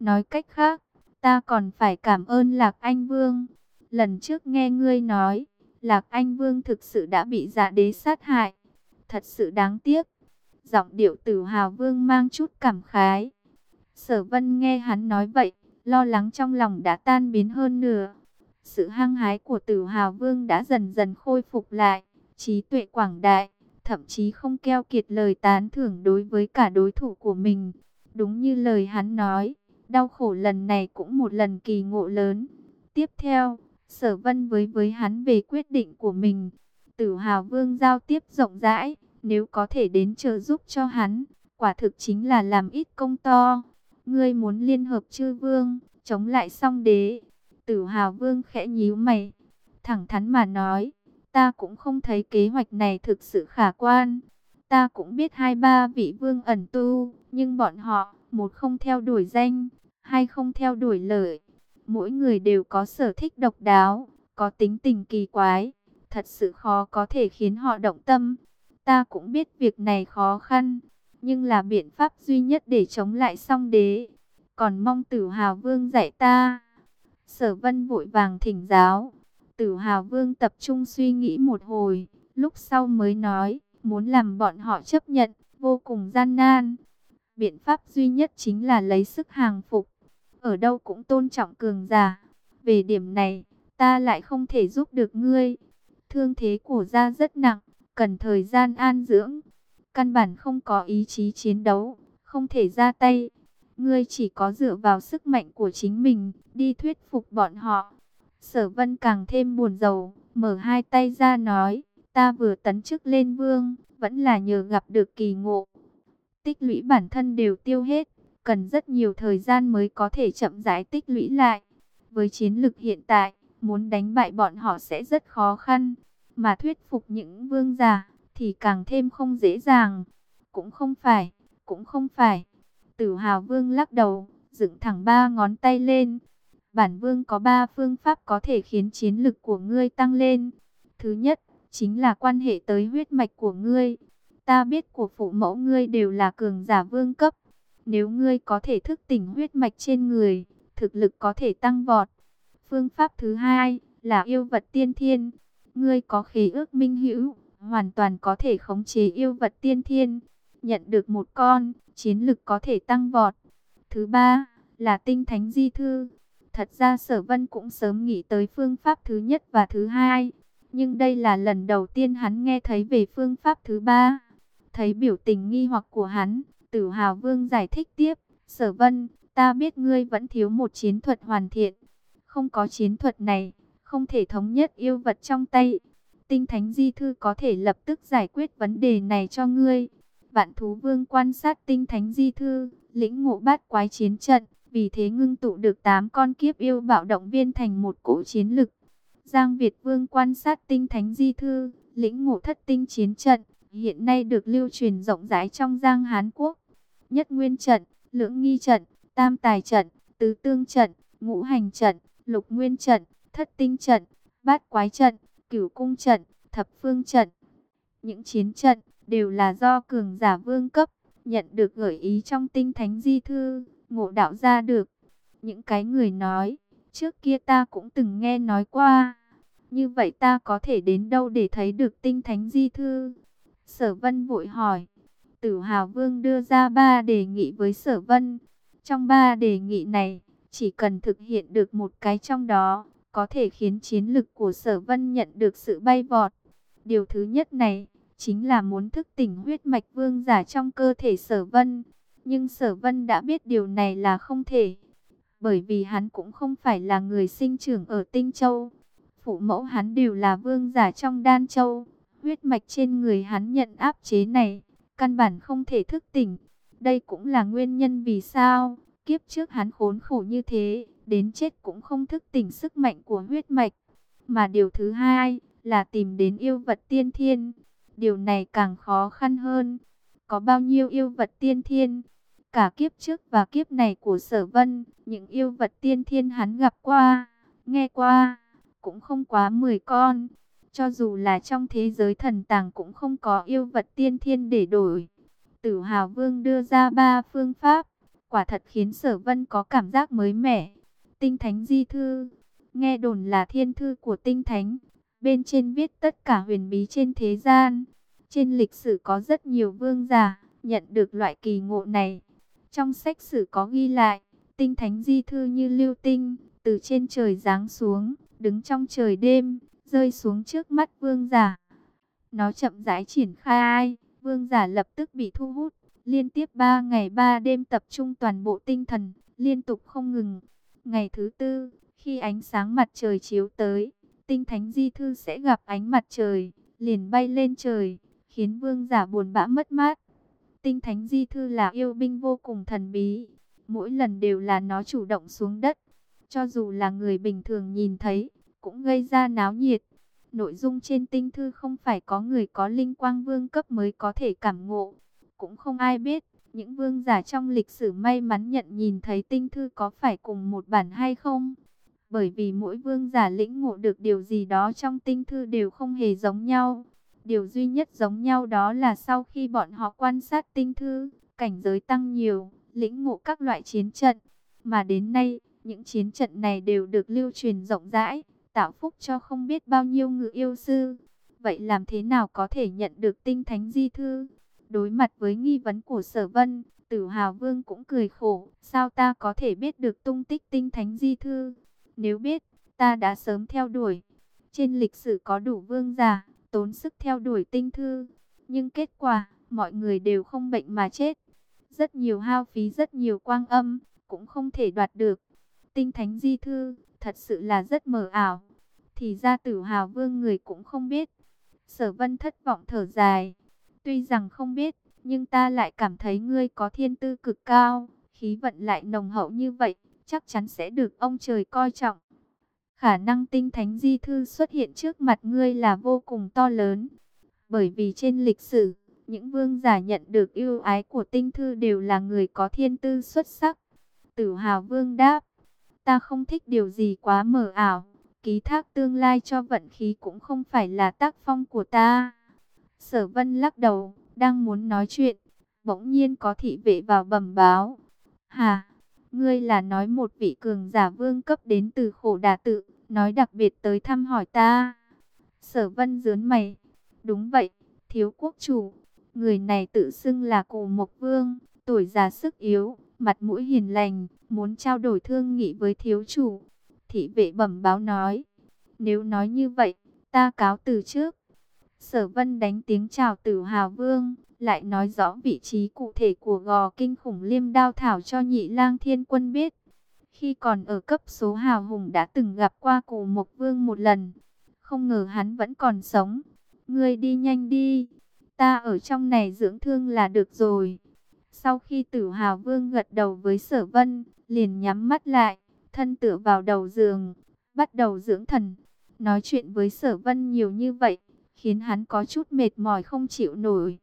Nói cách khác, ta còn phải cảm ơn Lạc Anh Vương. Lần trước nghe ngươi nói, Lạc Anh Vương thực sự đã bị dạ đế sát hại. Thật sự đáng tiếc. Giọng điệu tử hào vương mang chút cảm khái. Sở vân nghe hắn nói vậy, lo lắng trong lòng đã tan biến hơn nửa. Sự hăng hái của tử hào vương đã dần dần khôi phục lại, trí tuệ quảng đại, thậm chí không keo kiệt lời tán thưởng đối với cả đối thủ của mình. Đúng như lời hắn nói, đau khổ lần này cũng một lần kỳ ngộ lớn. Tiếp theo, sở vân với với hắn về quyết định của mình. Tử hào vương giao tiếp rộng rãi, nếu có thể đến trợ giúp cho hắn, quả thực chính là làm ít công to. Ngươi muốn liên hợp chư vương, chống lại song đế. Tử hào vương khẽ nhíu mày, thẳng thắn mà nói, ta cũng không thấy kế hoạch này thực sự khả quan. Ta cũng biết hai ba vị vương ẩn tu, nhưng bọn họ, một không theo đuổi danh, hai không theo đuổi lợi. Mỗi người đều có sở thích độc đáo, có tính tình kỳ quái, thật sự khó có thể khiến họ động tâm. Ta cũng biết việc này khó khăn, nhưng là biện pháp duy nhất để chống lại song đế. Còn mong tử hào vương dạy ta. Sở vân vội vàng thỉnh giáo. Tử hào vương tập trung suy nghĩ một hồi, lúc sau mới nói, muốn làm bọn họ chấp nhận, vô cùng gian nan. Biện pháp duy nhất chính là lấy sức hàng phục. Ở đâu cũng tôn trọng cường giả. Về điểm này, ta lại không thể giúp được ngươi. Thương thế của gia rất nặng, cần thời gian an dưỡng. Căn bản không có ý chí chiến đấu, không thể ra tay. Ngươi chỉ có dựa vào sức mạnh của chính mình, đi thuyết phục bọn họ. Sở vân càng thêm buồn rầu, mở hai tay ra nói, ta vừa tấn chức lên vương, vẫn là nhờ gặp được kỳ ngộ. Tích lũy bản thân đều tiêu hết, cần rất nhiều thời gian mới có thể chậm rãi tích lũy lại. Với chiến lực hiện tại, muốn đánh bại bọn họ sẽ rất khó khăn, mà thuyết phục những vương giả thì càng thêm không dễ dàng. Cũng không phải, cũng không phải. Tử Hào Vương lắc đầu, dựng thẳng ba ngón tay lên. Bản Vương có ba phương pháp có thể khiến chiến lực của ngươi tăng lên. Thứ nhất, chính là quan hệ tới huyết mạch của ngươi. Ta biết của phụ mẫu ngươi đều là cường giả vương cấp. Nếu ngươi có thể thức tỉnh huyết mạch trên người, thực lực có thể tăng vọt. Phương pháp thứ hai là yêu vật tiên thiên. Ngươi có khí ước minh hữu, hoàn toàn có thể khống chế yêu vật tiên thiên. Nhận được một con, chiến lực có thể tăng vọt. Thứ ba là tinh thánh di thư. Thật ra sở vân cũng sớm nghĩ tới phương pháp thứ nhất và thứ hai. Nhưng đây là lần đầu tiên hắn nghe thấy về phương pháp thứ ba. Thấy biểu tình nghi hoặc của hắn, tử hào vương giải thích tiếp. Sở vân, ta biết ngươi vẫn thiếu một chiến thuật hoàn thiện. Không có chiến thuật này, không thể thống nhất yêu vật trong tay. Tinh Thánh Di Thư có thể lập tức giải quyết vấn đề này cho ngươi. Vạn Thú Vương quan sát Tinh Thánh Di Thư, lĩnh ngộ bát quái chiến trận, vì thế ngưng tụ được 8 con kiếp yêu bạo động viên thành một cỗ chiến lực. Giang Việt Vương quan sát Tinh Thánh Di Thư, lĩnh ngộ thất tinh chiến trận, hiện nay được lưu truyền rộng rãi trong Giang Hán Quốc. Nhất Nguyên trận, Lưỡng Nghi trận, Tam Tài trận, Tứ Tương trận, Ngũ Hành trận, Lục Nguyên trận, Thất Tinh trận, Bát Quái trận, Cửu Cung trận, Thập Phương trận. Những chiến trận đều là do cường giả vương cấp nhận được gợi ý trong tinh thánh di thư, ngộ đạo ra được. Những cái người nói, trước kia ta cũng từng nghe nói qua. Như vậy ta có thể đến đâu để thấy được tinh thánh di thư? Sở vân vội hỏi. Tử Hào Vương đưa ra ba đề nghị với Sở Vân. Trong ba đề nghị này, chỉ cần thực hiện được một cái trong đó, có thể khiến chiến lực của Sở Vân nhận được sự bay vọt. Điều thứ nhất này, chính là muốn thức tỉnh huyết mạch vương giả trong cơ thể Sở Vân. Nhưng Sở Vân đã biết điều này là không thể, bởi vì hắn cũng không phải là người sinh trưởng ở Tinh Châu. Phụ mẫu hắn đều là vương giả trong Đan Châu, huyết mạch trên người hắn nhận áp chế này, căn bản không thể thức tỉnh. Đây cũng là nguyên nhân vì sao kiếp trước hắn khốn khổ như thế, đến chết cũng không thức tỉnh sức mạnh của huyết mạch. Mà điều thứ hai là tìm đến yêu vật tiên thiên. Điều này càng khó khăn hơn. Có bao nhiêu yêu vật tiên thiên? Cả kiếp trước và kiếp này của sở vân, những yêu vật tiên thiên hắn gặp qua, nghe qua, cũng không quá 10 con. Cho dù là trong thế giới thần tàng cũng không có yêu vật tiên thiên để đổi. Tử Hào Vương đưa ra ba phương pháp. quả thật khiến sở vân có cảm giác mới mẻ. Tinh Thánh Di Thư, nghe đồn là thiên thư của Tinh Thánh, bên trên viết tất cả huyền bí trên thế gian. Trên lịch sử có rất nhiều vương giả nhận được loại kỳ ngộ này. Trong sách sử có ghi lại, Tinh Thánh Di Thư như lưu tinh, từ trên trời giáng xuống, đứng trong trời đêm, rơi xuống trước mắt vương giả. Nó chậm rãi triển khai, vương giả lập tức bị thu hút, liên tiếp 3 ngày 3 đêm tập trung toàn bộ tinh thần, liên tục không ngừng. Ngày thứ tư, khi ánh sáng mặt trời chiếu tới, tinh thánh di thư sẽ gặp ánh mặt trời, liền bay lên trời, khiến vương giả buồn bã mất mát. Tinh thánh di thư là yêu binh vô cùng thần bí, mỗi lần đều là nó chủ động xuống đất. Cho dù là người bình thường nhìn thấy, cũng gây ra náo nhiệt. Nội dung trên tinh thư không phải có người có linh quang vương cấp mới có thể cảm ngộ. Cũng không ai biết, những vương giả trong lịch sử may mắn nhận nhìn thấy tinh thư có phải cùng một bản hay không. Bởi vì mỗi vương giả lĩnh ngộ được điều gì đó trong tinh thư đều không hề giống nhau. Điều duy nhất giống nhau đó là sau khi bọn họ quan sát tinh thư, cảnh giới tăng nhiều, lĩnh ngộ các loại chiến trận. Mà đến nay, những chiến trận này đều được lưu truyền rộng rãi, tạo phúc cho không biết bao nhiêu ngự yêu sư. Vậy làm thế nào có thể nhận được tinh thánh di thư? Đối mặt với nghi vấn của sở vân, tử hào vương cũng cười khổ. Sao ta có thể biết được tung tích tinh thánh di thư? Nếu biết, ta đã sớm theo đuổi. Trên lịch sử có đủ vương giả, tốn sức theo đuổi tinh thư. Nhưng kết quả, mọi người đều không bệnh mà chết. Rất nhiều hao phí rất nhiều quang âm, cũng không thể đoạt được. Tinh thánh di thư, thật sự là rất mờ ảo. Thì ra tử hào vương người cũng không biết. Sở vân thất vọng thở dài. Tuy rằng không biết, nhưng ta lại cảm thấy ngươi có thiên tư cực cao, khí vận lại nồng hậu như vậy, chắc chắn sẽ được ông trời coi trọng. Khả năng tinh thánh di thư xuất hiện trước mặt ngươi là vô cùng to lớn. Bởi vì trên lịch sử, những vương giả nhận được yêu ái của tinh thư đều là người có thiên tư xuất sắc. Tử hào vương đáp, ta không thích điều gì quá mờ ảo. Ký thác tương lai cho vận khí cũng không phải là tác phong của ta. Sở vân lắc đầu, đang muốn nói chuyện. Bỗng nhiên có thị vệ vào bẩm báo. Hà, ngươi là nói một vị cường giả vương cấp đến từ khổ đà tự, nói đặc biệt tới thăm hỏi ta. Sở vân dướn mày. Đúng vậy, thiếu quốc chủ. Người này tự xưng là cổ mộc vương, tuổi già sức yếu, mặt mũi hiền lành, muốn trao đổi thương nghị với thiếu chủ. Thị vệ bẩm báo nói, nếu nói như vậy, ta cáo từ trước. Sở vân đánh tiếng chào tử hào vương, lại nói rõ vị trí cụ thể của gò kinh khủng liêm đao thảo cho nhị lang thiên quân biết. Khi còn ở cấp số hào hùng đã từng gặp qua cụ mộc vương một lần, không ngờ hắn vẫn còn sống. Ngươi đi nhanh đi, ta ở trong này dưỡng thương là được rồi. Sau khi tử hào vương gật đầu với sở vân, liền nhắm mắt lại, thân tựa vào đầu giường, bắt đầu dưỡng thần. Nói chuyện với sở vân nhiều như vậy, khiến hắn có chút mệt mỏi không chịu nổi.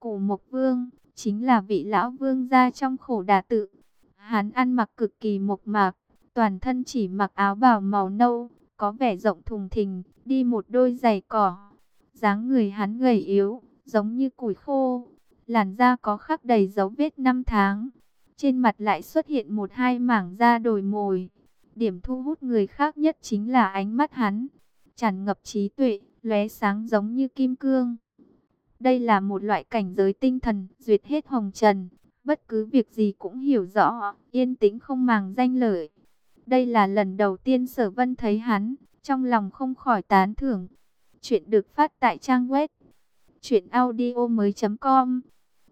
Cổ Mộc Vương, chính là vị lão vương gia trong khổ đà tự. Hắn ăn mặc cực kỳ mộc mạc, toàn thân chỉ mặc áo bào màu nâu, có vẻ rộng thùng thình, đi một đôi giày cỏ. dáng người hắn gầy yếu, giống như củi khô, làn da có khắc đầy dấu vết năm tháng. Trên mặt lại xuất hiện một hai mảng da đồi mồi. Điểm thu hút người khác nhất chính là ánh mắt hắn, tràn ngập trí tuệ, lóe sáng giống như kim cương. Đây là một loại cảnh giới tinh thần, duyệt hết hồng trần, bất cứ việc gì cũng hiểu rõ, yên tĩnh không màng danh lợi. Đây là lần đầu tiên Sở Vân thấy hắn, trong lòng không khỏi tán thưởng. Chuyện được phát tại trang web truyệnaudiomoi.com.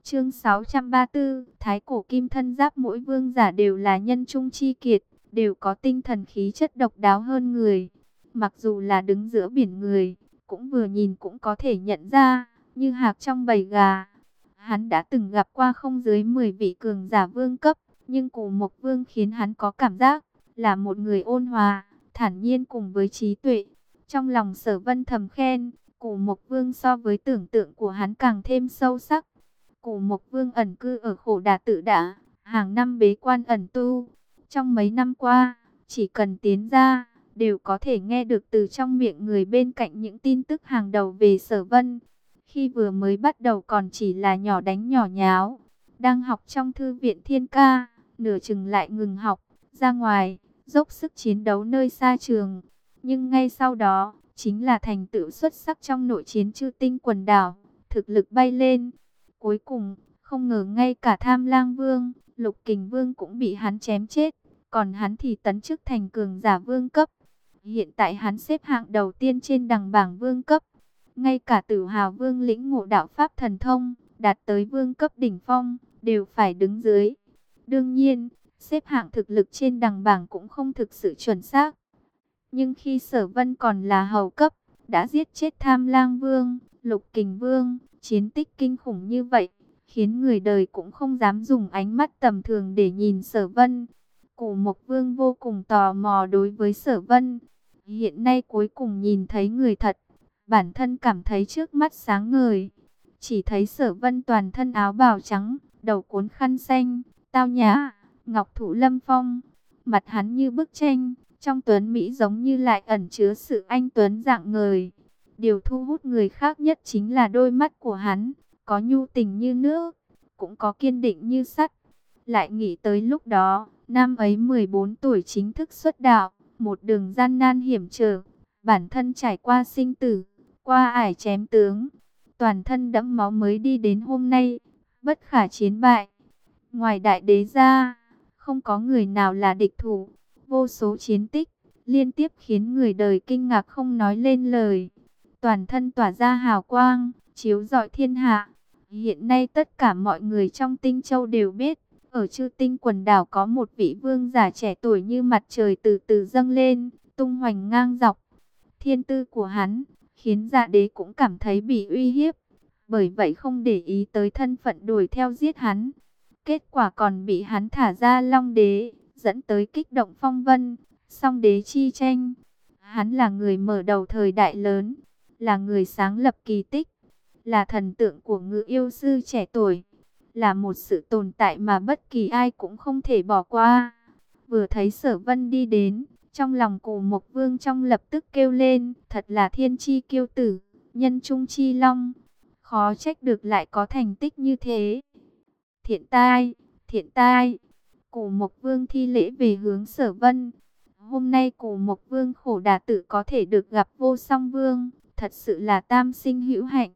Chương 634, Thái cổ kim thân giáp mỗi vương giả đều là nhân trung chi kiệt, đều có tinh thần khí chất độc đáo hơn người. Mặc dù là đứng giữa biển người, cũng vừa nhìn cũng có thể nhận ra, như hạc trong bầy gà. Hắn đã từng gặp qua không dưới 10 vị cường giả vương cấp, nhưng cổ mộc vương khiến hắn có cảm giác là một người ôn hòa, thản nhiên cùng với trí tuệ. Trong lòng sở vân thầm khen, cổ mộc vương so với tưởng tượng của hắn càng thêm sâu sắc. Cổ mộc vương ẩn cư ở khổ đà tự đã, hàng năm bế quan ẩn tu. Trong mấy năm qua, chỉ cần tiến ra, đều có thể nghe được từ trong miệng người bên cạnh những tin tức hàng đầu về sở vân. Khi vừa mới bắt đầu còn chỉ là nhỏ đánh nhỏ nháo, đang học trong thư viện thiên ca, nửa chừng lại ngừng học, ra ngoài, dốc sức chiến đấu nơi xa trường. Nhưng ngay sau đó, chính là thành tựu xuất sắc trong nội chiến chư tinh quần đảo, thực lực bay lên. Cuối cùng, không ngờ ngay cả tham lang vương, lục kình vương cũng bị hắn chém chết, còn hắn thì tấn chức thành cường giả vương cấp. Hiện tại hắn xếp hạng đầu tiên trên đằng bảng vương cấp. Ngay cả tử hào vương lĩnh ngộ đạo Pháp thần thông, đạt tới vương cấp đỉnh phong, đều phải đứng dưới. Đương nhiên, xếp hạng thực lực trên đằng bảng cũng không thực sự chuẩn xác. Nhưng khi sở vân còn là hầu cấp, đã giết chết tham lang vương, lục kình vương, chiến tích kinh khủng như vậy, khiến người đời cũng không dám dùng ánh mắt tầm thường để nhìn sở vân. Cổ Mộc Vương vô cùng tò mò đối với sở vân. Hiện nay cuối cùng nhìn thấy người thật, bản thân cảm thấy trước mắt sáng ngời. Chỉ thấy sở vân toàn thân áo bào trắng, đầu cuốn khăn xanh, tao nhã, ngọc thủ lâm phong. Mặt hắn như bức tranh, trong tuấn Mỹ giống như lại ẩn chứa sự anh tuấn dạng người. Điều thu hút người khác nhất chính là đôi mắt của hắn, có nhu tình như nước, cũng có kiên định như sắt. Lại nghĩ tới lúc đó, năm ấy 14 tuổi chính thức xuất đạo, một đường gian nan hiểm trở, bản thân trải qua sinh tử, qua ải chém tướng, toàn thân đẫm máu mới đi đến hôm nay, bất khả chiến bại. Ngoài đại đế ra, không có người nào là địch thủ, vô số chiến tích, liên tiếp khiến người đời kinh ngạc không nói lên lời. Toàn thân tỏa ra hào quang, chiếu rọi thiên hạ. Hiện nay tất cả mọi người trong tinh châu đều biết, ở chư tinh quần đảo có một vị vương giả trẻ tuổi như mặt trời từ từ dâng lên, tung hoành ngang dọc. Thiên tư của hắn, khiến dạ đế cũng cảm thấy bị uy hiếp, bởi vậy không để ý tới thân phận đuổi theo giết hắn. Kết quả còn bị hắn thả ra long đế, dẫn tới kích động phong vân, song đế chi tranh. Hắn là người mở đầu thời đại lớn, là người sáng lập kỳ tích, là thần tượng của ngự yêu sư trẻ tuổi, là một sự tồn tại mà bất kỳ ai cũng không thể bỏ qua. Vừa thấy sở vân đi đến, trong lòng cổ mộc vương trong lập tức kêu lên, thật là thiên chi kiêu tử, nhân trung chi long, khó trách được lại có thành tích như thế. Thiện tai, thiện tai, cổ mộc vương thi lễ về hướng sở vân. Hôm nay cổ mộc vương khổ đà tử có thể được gặp vô song vương, thật sự là tam sinh hữu hạnh.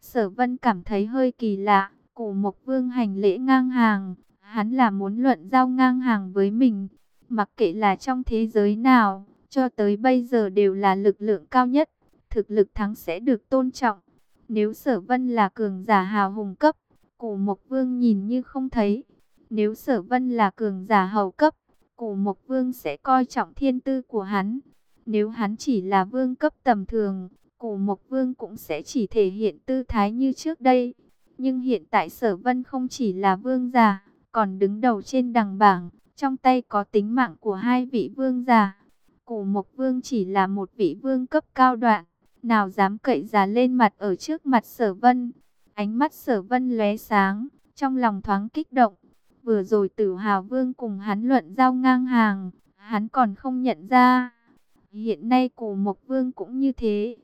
Sở vân cảm thấy hơi kỳ lạ, cổ mộc vương hành lễ ngang hàng, hắn là muốn luận giao ngang hàng với mình. Mặc kệ là trong thế giới nào, cho tới bây giờ đều là lực lượng cao nhất, thực lực thắng sẽ được tôn trọng. Nếu sở vân là cường giả hào hùng cấp, cổ mộc vương nhìn như không thấy. Nếu sở vân là cường giả hầu cấp, cổ mộc vương sẽ coi trọng thiên tư của hắn. Nếu hắn chỉ là vương cấp tầm thường, cổ mộc vương cũng sẽ chỉ thể hiện tư thái như trước đây. Nhưng hiện tại sở vân không chỉ là vương giả, còn đứng đầu trên đằng bảng, trong tay có tính mạng của hai vị vương giả. Cổ mộc vương chỉ là một vị vương cấp cao đoạn, nào dám cậy giá lên mặt ở trước mặt sở vân. Ánh mắt sở vân lóe sáng, trong lòng thoáng kích động. Vừa rồi tử hào vương cùng hắn luận giao ngang hàng, hắn còn không nhận ra. Hiện nay cổ mộc vương cũng như thế.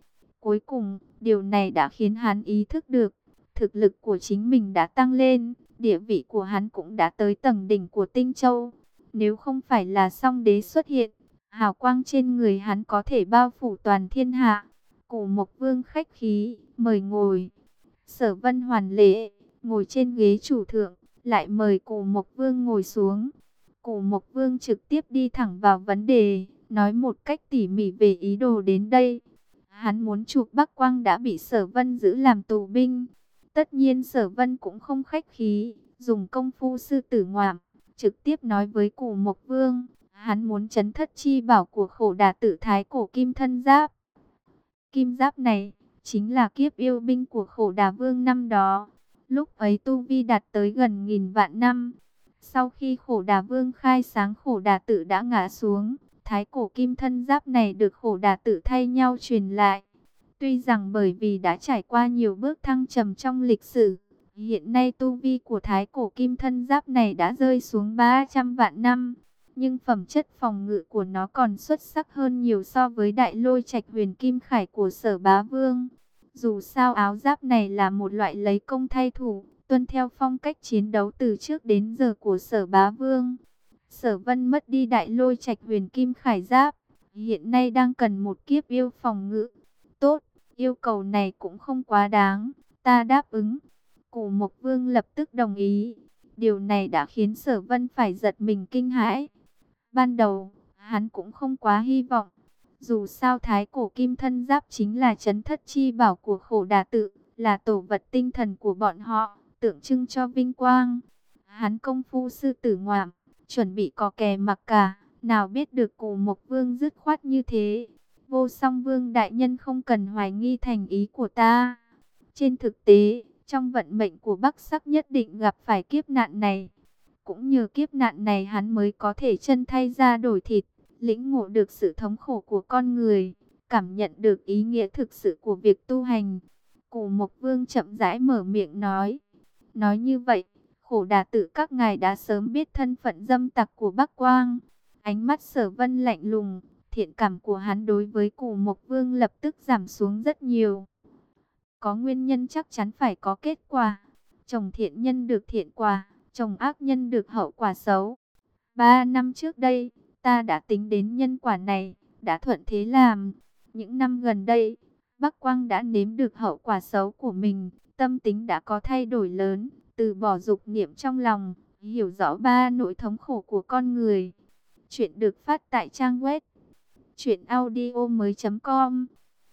Cuối cùng, điều này đã khiến hắn ý thức được, thực lực của chính mình đã tăng lên, địa vị của hắn cũng đã tới tầng đỉnh của tinh châu. Nếu không phải là song đế xuất hiện, hào quang trên người hắn có thể bao phủ toàn thiên hạ. Cổ Mộc Vương khách khí, mời ngồi. Sở Vân hoàn lễ, ngồi trên ghế chủ thượng, lại mời Cổ Mộc Vương ngồi xuống. Cổ Mộc Vương trực tiếp đi thẳng vào vấn đề, nói một cách tỉ mỉ về ý đồ đến đây. Hắn muốn chụp Bắc Quang đã bị Sở Vân giữ làm tù binh. Tất nhiên Sở Vân cũng không khách khí, dùng công phu sư tử ngoạm, trực tiếp nói với Cổ Mộc Vương, hắn muốn chấn thất chi bảo của khổ đà tử thái cổ kim thân giáp. Kim giáp này, chính là kiếp yêu binh của khổ đà vương năm đó. Lúc ấy Tu Vi đạt tới gần nghìn vạn năm. Sau khi khổ đà vương khai sáng khổ đà tử đã ngã xuống, thái cổ kim thân giáp này được khổ đà tử thay nhau truyền lại. Tuy rằng bởi vì đã trải qua nhiều bước thăng trầm trong lịch sử, hiện nay tu vi của thái cổ kim thân giáp này đã rơi xuống 300 vạn năm nhưng phẩm chất phòng ngự của nó còn xuất sắc hơn nhiều so với đại lôi trạch huyền kim khải của sở bá vương. Dù sao áo giáp này là một loại lấy công thay thủ, tuân theo phong cách chiến đấu từ trước đến giờ của sở bá vương. Sở vân mất đi đại lôi trạch huyền kim khải giáp, hiện nay đang cần một kiếp yêu phòng ngự. Tốt, yêu cầu này cũng không quá đáng, ta đáp ứng. Cổ Mộc Vương lập tức đồng ý. Điều này đã khiến sở vân phải giật mình kinh hãi. Ban đầu, hắn cũng không quá hy vọng. Dù sao thái cổ kim thân giáp chính là chấn thất chi bảo của khổ đà tự, là tổ vật tinh thần của bọn họ, tượng trưng cho vinh quang. Hắn công phu sư tử ngoạm, chuẩn bị có kè mặc cả, nào biết được cụ mộc vương dứt khoát như thế. Vô song vương đại nhân không cần hoài nghi thành ý của ta. Trên thực tế, trong vận mệnh của Bắc Sắc nhất định gặp phải kiếp nạn này. Cũng nhờ kiếp nạn này hắn mới có thể chân thay ra đổi thịt, lĩnh ngộ được sự thống khổ của con người, cảm nhận được ý nghĩa thực sự của việc tu hành. Cụ Mộc Vương chậm rãi mở miệng nói. Nói như vậy, khổ đà tự các ngài đã sớm biết thân phận dâm tặc của Bắc Quang. Ánh mắt sở vân lạnh lùng, thiện cảm của hắn đối với cổ Mộc Vương lập tức giảm xuống rất nhiều. Có nguyên nhân chắc chắn phải có kết quả. Chồng thiện nhân được thiện quả, chồng ác nhân được hậu quả xấu. Ba năm trước đây, ta đã tính đến nhân quả này, đã thuận thế làm. Những năm gần đây, Bắc Quang đã nếm được hậu quả xấu của mình, tâm tính đã có thay đổi lớn, từ bỏ dục niệm trong lòng, hiểu rõ ba nỗi thống khổ của con người. Chuyện được phát tại trang web truyệnaudiomoi.com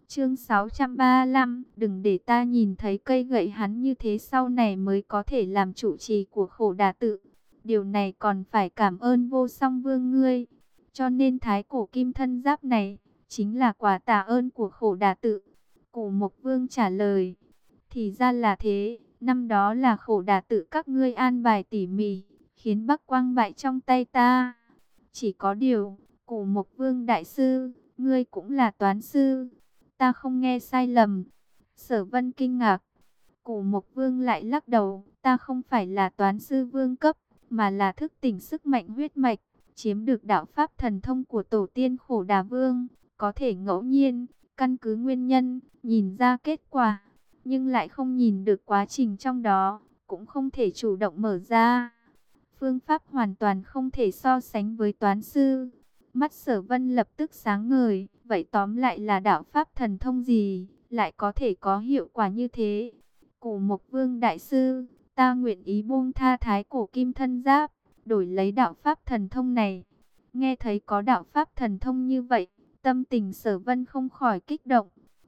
Chương 635, đừng để ta nhìn thấy cây gậy hắn như thế sau này mới có thể làm chủ trì của khổ đà tự. Điều này còn phải cảm ơn vô song vương ngươi. Cho nên thái cổ kim thân giáp này, chính là quả tạ ơn của khổ đà tự. Cổ mộc vương trả lời, thì ra là thế, năm đó là khổ đà tự các ngươi an bài tỉ mỉ, khiến bắc quang bại trong tay ta. Chỉ có điều, cổ mộc vương đại sư, ngươi cũng là toán sư ta không nghe sai lầm. Sở vân kinh ngạc. Cổ Mộc Vương lại lắc đầu, ta không phải là toán sư vương cấp, mà là thức tỉnh sức mạnh huyết mạch, chiếm được đạo pháp thần thông của tổ tiên khổ đà vương, có thể ngẫu nhiên, căn cứ nguyên nhân, nhìn ra kết quả, nhưng lại không nhìn được quá trình trong đó, cũng không thể chủ động mở ra. Phương pháp hoàn toàn không thể so sánh với toán sư. Mắt sở vân lập tức sáng ngời, vậy tóm lại là đạo pháp thần thông gì, lại có thể có hiệu quả như thế. Cổ Mộc Vương Đại Sư, ta nguyện ý buông tha thái cổ kim thân giáp, đổi lấy đạo pháp thần thông này. Nghe thấy có đạo pháp thần thông như vậy, tâm tình sở vân không khỏi kích động.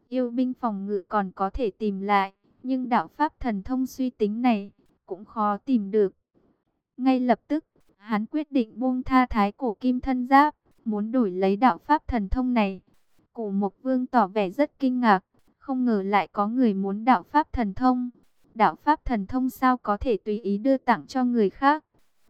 Yêu binh phòng ngự còn có thể tìm lại, nhưng đạo pháp thần thông suy tính này, cũng khó tìm được. Ngay lập tức, hắn quyết định buông tha thái cổ kim thân giáp, muốn đổi lấy đạo pháp thần thông này. Cổ Mộc Vương tỏ vẻ rất kinh ngạc, không ngờ lại có người muốn đạo pháp thần thông. Đạo pháp thần thông sao có thể tùy ý đưa tặng cho người khác?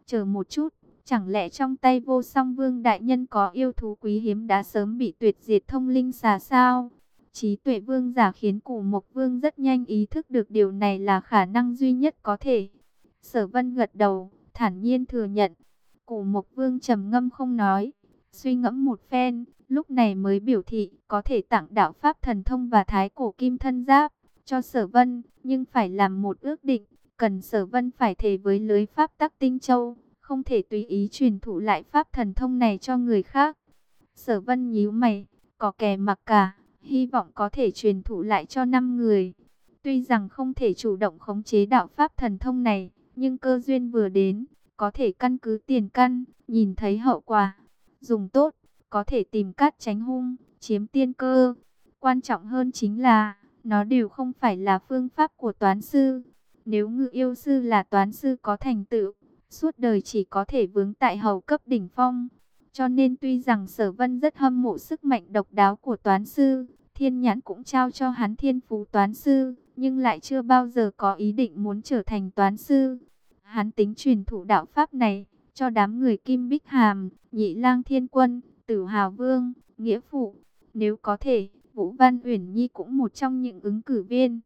Chờ một chút, chẳng lẽ trong tay vô song vương đại nhân có yêu thú quý hiếm đã sớm bị tuyệt diệt thông linh xà sao? Trí tuệ vương giả khiến củ mộc vương rất nhanh ý thức được điều này là khả năng duy nhất có thể. Sở vân gật đầu, thản nhiên thừa nhận. Củ mộc vương trầm ngâm không nói, suy ngẫm một phen, lúc này mới biểu thị có thể tặng đạo Pháp thần thông và thái cổ kim thân giáp cho sở vân, nhưng phải làm một ước định, cần sở vân phải thề với lưới Pháp tắc tinh châu, không thể tùy ý truyền thụ lại Pháp thần thông này cho người khác. Sở vân nhíu mày, có kẻ mặc cả, hy vọng có thể truyền thụ lại cho năm người. Tuy rằng không thể chủ động khống chế đạo Pháp thần thông này, nhưng cơ duyên vừa đến, có thể căn cứ tiền căn, nhìn thấy hậu quả dùng tốt, có thể tìm cát tránh hung, chiếm tiên cơ. Quan trọng hơn chính là, nó đều không phải là phương pháp của toán sư. Nếu ngự yêu sư là toán sư có thành tựu, suốt đời chỉ có thể vướng tại hầu cấp đỉnh phong. Cho nên tuy rằng sở vân rất hâm mộ sức mạnh độc đáo của toán sư, thiên nhãn cũng trao cho hắn thiên phú toán sư, nhưng lại chưa bao giờ có ý định muốn trở thành toán sư. Hắn tính truyền thụ đạo pháp này, cho đám người Kim Bích Hàm, Nhị Lang Thiên Quân, Tử Hào Vương, Nghĩa Phụ. Nếu có thể, Vũ Văn Uyển Nhi cũng một trong những ứng cử viên.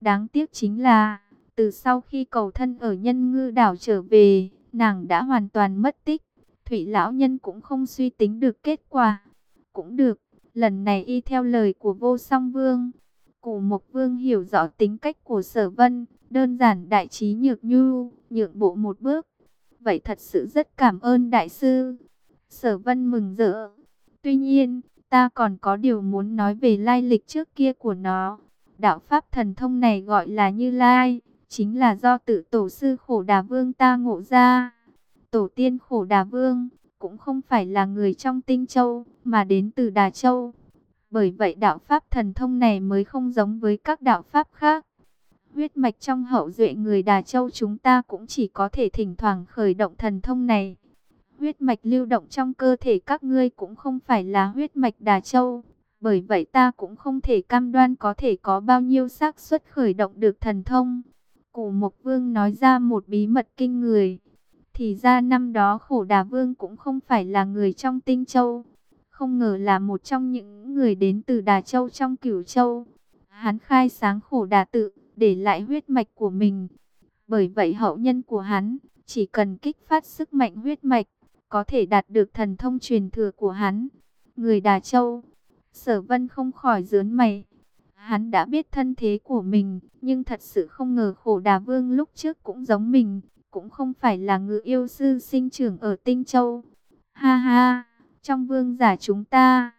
Đáng tiếc chính là, từ sau khi cầu thân ở nhân ngư đảo trở về, nàng đã hoàn toàn mất tích. Thủy Lão Nhân cũng không suy tính được kết quả. Cũng được, lần này y theo lời của vô song vương. Cổ Mộc Vương hiểu rõ tính cách của sở vân, Đơn giản đại trí nhược nhu, nhượng bộ một bước. Vậy thật sự rất cảm ơn đại sư. Sở vân mừng rỡ. Tuy nhiên, ta còn có điều muốn nói về lai lịch trước kia của nó. Đạo pháp thần thông này gọi là Như Lai, chính là do tự tổ sư khổ đà vương ta ngộ ra. Tổ tiên khổ đà vương, cũng không phải là người trong tinh châu, mà đến từ Đà Châu. Bởi vậy đạo pháp thần thông này mới không giống với các đạo pháp khác. Huyết mạch trong hậu duệ người Đà Châu chúng ta cũng chỉ có thể thỉnh thoảng khởi động thần thông này. Huyết mạch lưu động trong cơ thể các ngươi cũng không phải là huyết mạch Đà Châu. Bởi vậy ta cũng không thể cam đoan có thể có bao nhiêu xác suất khởi động được thần thông. Cổ Mộc Vương nói ra một bí mật kinh người. Thì ra năm đó khổ đà vương cũng không phải là người trong tinh châu. Không ngờ là một trong những người đến từ Đà Châu trong cửu châu. Hắn khai sáng khổ đà tự, để lại huyết mạch của mình. Bởi vậy hậu nhân của hắn, chỉ cần kích phát sức mạnh huyết mạch, có thể đạt được thần thông truyền thừa của hắn. Người Đà Châu, sở vân không khỏi dướn mày. Hắn đã biết thân thế của mình, nhưng thật sự không ngờ khổ đà vương lúc trước cũng giống mình, cũng không phải là ngự yêu sư sinh trưởng ở Tinh Châu. Ha ha, trong vương giả chúng ta,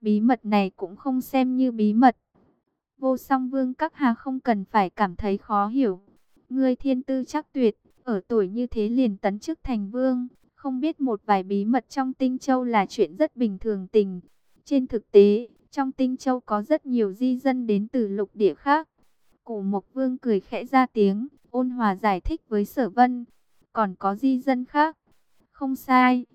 bí mật này cũng không xem như bí mật. Vô song vương các hà không cần phải cảm thấy khó hiểu. Ngươi thiên tư chắc tuyệt, ở tuổi như thế liền tấn chức thành vương, không biết một vài bí mật trong Tinh Châu là chuyện rất bình thường tình. Trên thực tế, trong Tinh Châu có rất nhiều di dân đến từ lục địa khác. Cổ Mộc Vương cười khẽ ra tiếng, ôn hòa giải thích với Sở Vân. Còn có di dân khác? Không sai.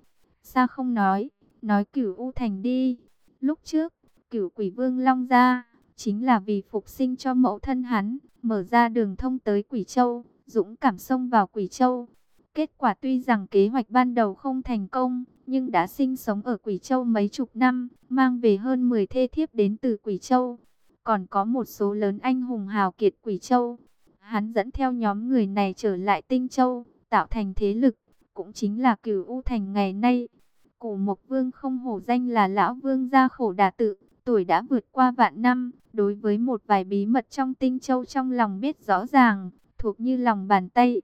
Sa không nói, nói cửu U Thành đi. Lúc trước, cửu quỷ vương long ra, chính là vì phục sinh cho mẫu thân hắn, mở ra đường thông tới Quỷ Châu, dũng cảm xông vào Quỷ Châu. Kết quả tuy rằng kế hoạch ban đầu không thành công, nhưng đã sinh sống ở Quỷ Châu mấy chục năm, mang về hơn 10 thê thiếp đến từ Quỷ Châu. Còn có một số lớn anh hùng hào kiệt Quỷ Châu. Hắn dẫn theo nhóm người này trở lại Tinh Châu, tạo thành thế lực, cũng chính là cửu U Thành ngày nay. Cổ Mộc Vương không hổ danh là Lão Vương gia khổ đà tự, tuổi đã vượt qua vạn năm, đối với một vài bí mật trong Tinh Châu trong lòng biết rõ ràng, thuộc như lòng bàn tay.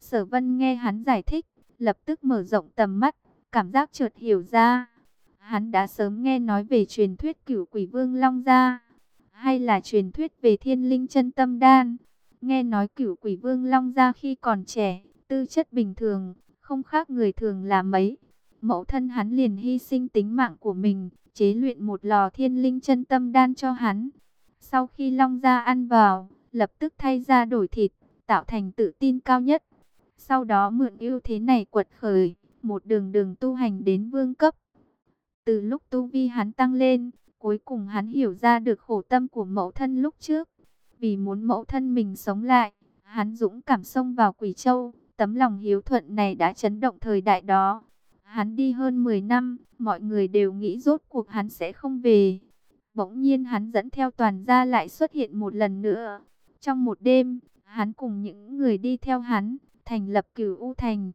Sở Vân nghe hắn giải thích, lập tức mở rộng tầm mắt, cảm giác chợt hiểu ra. Hắn đã sớm nghe nói về truyền thuyết cửu quỷ vương Long Gia, hay là truyền thuyết về thiên linh chân tâm đan. Nghe nói cửu quỷ vương Long Gia khi còn trẻ, tư chất bình thường, không khác người thường là mấy. Mẫu thân hắn liền hy sinh tính mạng của mình, chế luyện một lò thiên linh chân tâm đan cho hắn. Sau khi Long Gia ăn vào, lập tức thay ra đổi thịt, tạo thành tự tin cao nhất. Sau đó mượn ưu thế này quật khởi, một đường đường tu hành đến vương cấp. Từ lúc tu vi hắn tăng lên, cuối cùng hắn hiểu ra được khổ tâm của mẫu thân lúc trước. Vì muốn mẫu thân mình sống lại, hắn dũng cảm xông vào Quỷ Châu, tấm lòng hiếu thuận này đã chấn động thời đại đó. Hắn đi hơn 10 năm, mọi người đều nghĩ rốt cuộc hắn sẽ không về. Bỗng nhiên hắn dẫn theo toàn gia lại xuất hiện một lần nữa. Trong một đêm, hắn cùng những người đi theo hắn, thành lập cửu U Thành.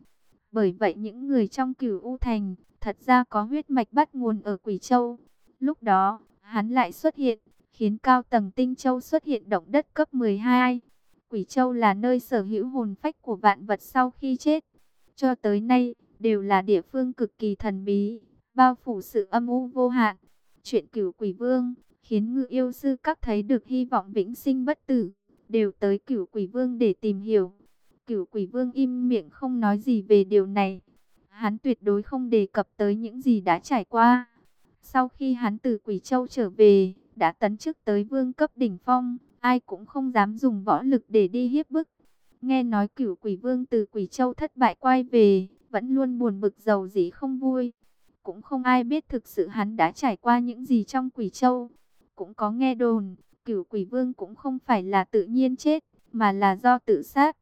Bởi vậy những người trong cửu U Thành, thật ra có huyết mạch bắt nguồn ở Quỷ Châu. Lúc đó, hắn lại xuất hiện, khiến cao tầng Tinh Châu xuất hiện động đất cấp 12. Quỷ Châu là nơi sở hữu hồn phách của vạn vật sau khi chết. Cho tới nay, đều là địa phương cực kỳ thần bí, bao phủ sự âm u vô hạn. Chuyện cửu quỷ vương, khiến ngự yêu sư các thấy được hy vọng vĩnh sinh bất tử, đều tới cửu quỷ vương để tìm hiểu. Cửu quỷ vương im miệng không nói gì về điều này. Hắn tuyệt đối không đề cập tới những gì đã trải qua. Sau khi hắn từ quỷ châu trở về, đã tấn chức tới vương cấp đỉnh phong, ai cũng không dám dùng võ lực để đi hiếp bức. Nghe nói cửu quỷ vương từ quỷ châu thất bại quay về, vẫn luôn buồn bực giàu dĩ không vui. Cũng không ai biết thực sự hắn đã trải qua những gì trong quỷ châu. Cũng có nghe đồn, cửu quỷ vương cũng không phải là tự nhiên chết, mà là do tự sát.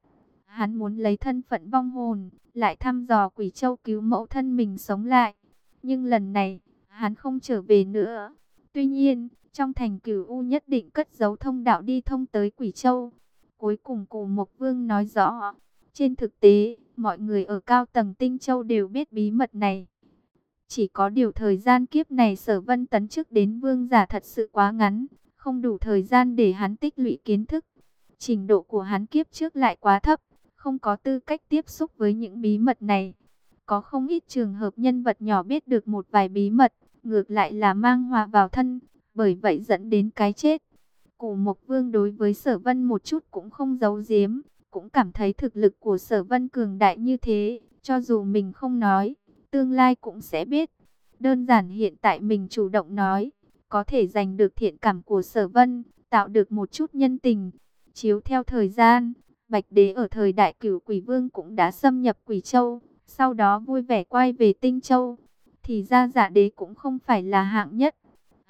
Hắn muốn lấy thân phận vong hồn, lại thăm dò quỷ châu cứu mẫu thân mình sống lại. Nhưng lần này, hắn không trở về nữa. Tuy nhiên, trong thành cửu U nhất định cất giấu thông đạo đi thông tới quỷ châu. Cuối cùng cụ Mộc Vương nói rõ, trên thực tế, mọi người ở cao tầng Tinh Châu đều biết bí mật này. Chỉ có điều thời gian kiếp này sở vân tấn chức đến vương giả thật sự quá ngắn, không đủ thời gian để hắn tích lũy kiến thức. Trình độ của hắn kiếp trước lại quá thấp, không có tư cách tiếp xúc với những bí mật này. Có không ít trường hợp nhân vật nhỏ biết được một vài bí mật, ngược lại là mang hòa vào thân, bởi vậy dẫn đến cái chết. Cổ Mộc Vương đối với Sở Vân một chút cũng không giấu giếm, cũng cảm thấy thực lực của Sở Vân cường đại như thế, cho dù mình không nói, tương lai cũng sẽ biết. Đơn giản hiện tại mình chủ động nói, có thể giành được thiện cảm của Sở Vân, tạo được một chút nhân tình. Chiếu theo thời gian, Bạch Đế ở thời đại Cửu Quỷ Vương cũng đã xâm nhập Quỷ Châu, sau đó vui vẻ quay về Tinh Châu. Thì ra Dạ Đế cũng không phải là hạng nhất,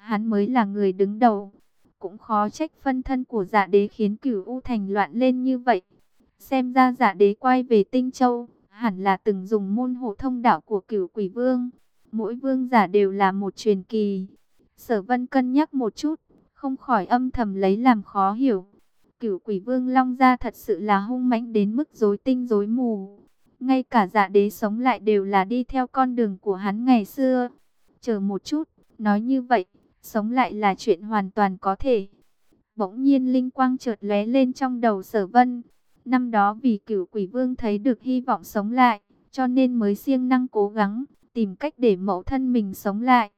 hắn mới là người đứng đầu. Cũng khó trách phân thân của Dạ Đế khiến Cửu U Thành loạn lên như vậy. Xem ra Dạ Đế quay về Tinh Châu, hẳn là từng dùng môn hộ thông đạo của Cửu Quỷ Vương. Mỗi vương giả đều là một truyền kỳ. Sở Vân cân nhắc một chút, không khỏi âm thầm lấy làm khó hiểu. Cửu quỷ vương Long Gia thật sự là hung mãnh đến mức rối tinh rối mù. Ngay cả dạ đế sống lại đều là đi theo con đường của hắn ngày xưa. Chờ một chút, nói như vậy, sống lại là chuyện hoàn toàn có thể. Bỗng nhiên linh quang chợt lóe lên trong đầu sở vân. Năm đó vì cửu quỷ vương thấy được hy vọng sống lại, cho nên mới siêng năng cố gắng, tìm cách để mẫu thân mình sống lại.